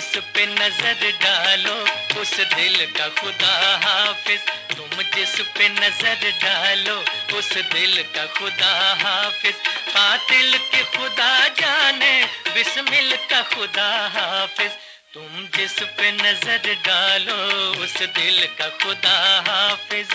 जिस पे नज़र डालो, उस दिल का खुदा हाफिज। तुम जिस पे नज़र डालो, उस दिल का खुदा हाफिज। कातिल के खुदा जाने, बिस्मिल का खुदा हाफिज। तुम जिस पे नज़र डालो, उस दिल का खुदा हाफिज।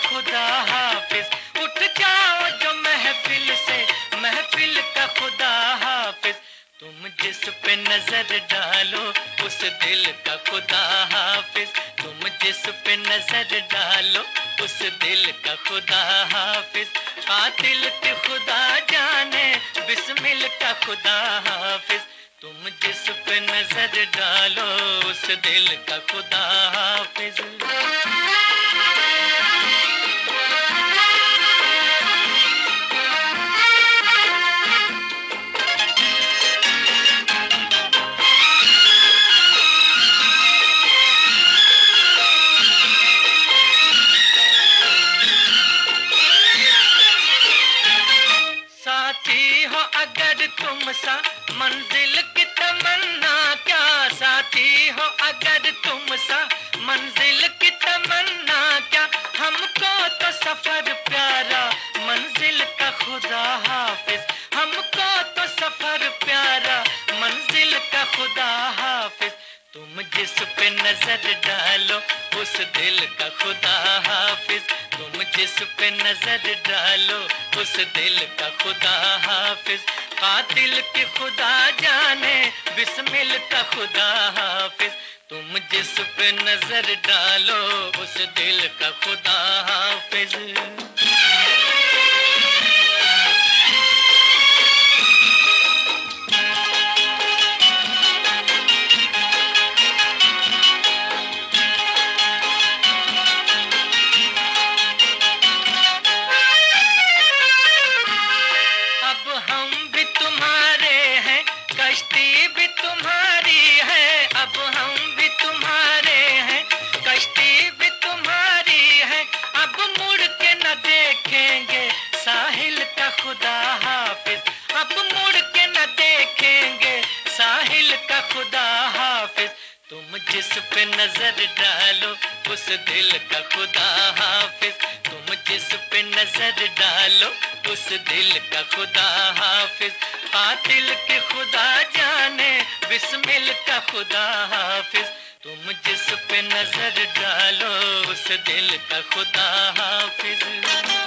खुदा हाफिज। उठ जाओ जो महफिल से, महफिल का खुदा हाफिज। तुम जिस पे नज़र डालो, उस दिल का खुदा हाफिज। तुम जिस पे नज़र डालो, उस दिल का खुदा हाफिज। कातिल के खुदा जाने, बिस्मिल का खुदा हाफिज। तुम जिस पे नज़र डालो, उस दिल का खुदा हाफिज। सा, मंजिल की तमन्ना, क्या साथी हो अगर तुम सा? मंजिल की तमन्ना, क्या हमको तो सफ़र प्यारा? मंजिल का खुदा हाफिज, हमको तो सफ़र प्यारा। मंजिल का खुदा हाफिज, तुम जिस पे नज़र डालो, उस दिल का खुदा हाफिज। जिस पे नज़र डालो, उस दिल का खुदा हाफिज। कातिल की खुदा जाने, बिस्मिल का खुदा हाफिज। तुम जिस पे नज़र डालो, उस दिल का खुदा हाफिज। खुदा हाफिज। अब मुड़ के न देखेंगे साहिल का खुदा हाफिज। तुम जिस पे नज़र डालो, उस दिल का खुदा हाफिज। तुम जिस पे नज़र डालो, उस दिल का खुदा हाफिज। कातिल के खुदा जाने, बिस्मिल का खुदा हाफिज। तुम जिस पे नज़र डालो, उस दिल का खुदा हाफिज।